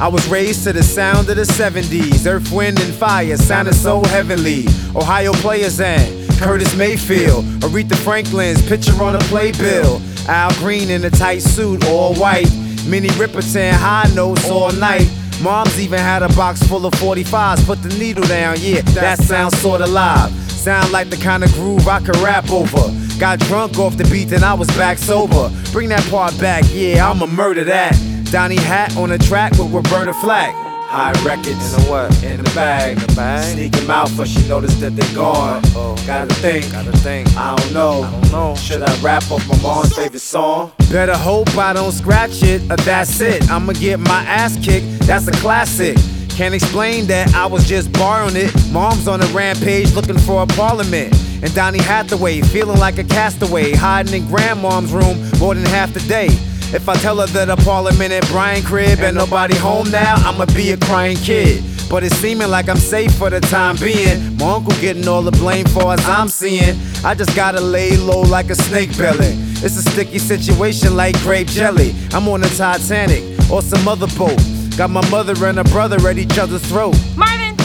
I was raised to the sound of the 70s. Earth, wind, and fire sounded so heavenly. Ohio players and Curtis Mayfield, Aretha Franklin's picture on a playbill. Al Green in a tight suit, all white. Minnie Riperton high notes all night. Mom's even had a box full of 45s. Put the needle down, yeah, that sounds sorta live. Sound like the kind of groove I could rap over. Got drunk off the beat, then I was back sober. Bring that part back, yeah, I'ma murder that. Donnie Hat on the track with Roberta Flack. High records In the what? in the bag. In the bag? Sneak 'em out, for she noticed that they gone. Uh-oh. Gotta think. Gotta think. I don't know. I don't know. Should I rap off my mom's favorite song? Better hope I don't scratch it, or that's it. I'ma get my ass kicked. That's a classic. Can't explain that I was just borrowing it. Mom's on a rampage looking for a parliament. And Donny Hathaway feeling like a castaway, hiding in grandmom's room more than half the day. If I tell her that a parliament at Brian crib and nobody home now, I'ma be a crying kid. But it's seeming like I'm safe for the time being. My uncle getting all the blame for as I'm seeing. I just gotta lay low like a snake belly. It's a sticky situation like grape jelly. I'm on the Titanic or some other boat. Got my mother and her brother at each other's throat. Marvin,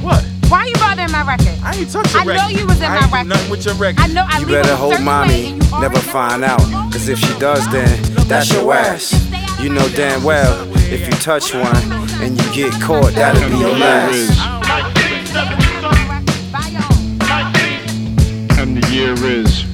What? Why you bothering my record? I ain't touch your I know you was in I my ain't record. nothing with your record. I know I You better it a hope mommy and you already never find out. Cause if she does, then that's your ass. You know damn well if you touch one and you get caught, that'll be your last. And the year is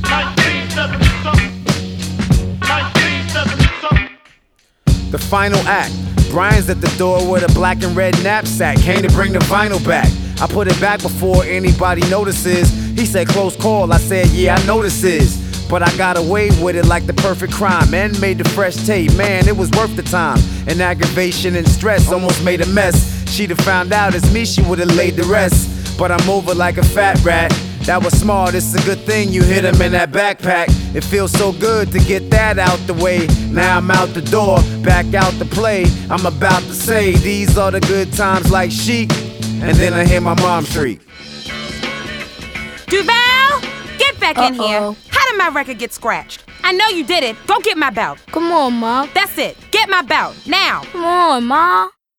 The final act. Brian's at the door with a black and red knapsack. Came to bring the vinyl back. I put it back before anybody notices. He said, close call. I said, yeah, I notices. But I got away with it like the perfect crime and made the fresh tape. Man, it was worth the time. And aggravation and stress almost made a mess. She'd have found out it's me, she would have laid the rest. But I'm over like a fat rat. That was smart, it's a good thing you hit him in that backpack. It feels so good to get that out the way. Now I'm out the door, back out to play. I'm about to say, these are the good times like chic. And then I hear my mom shriek. Duval, get back in here. How did my record get scratched? I know you did it. Go get my belt. Come on, Ma. That's it. Get my belt now. Come on, Ma.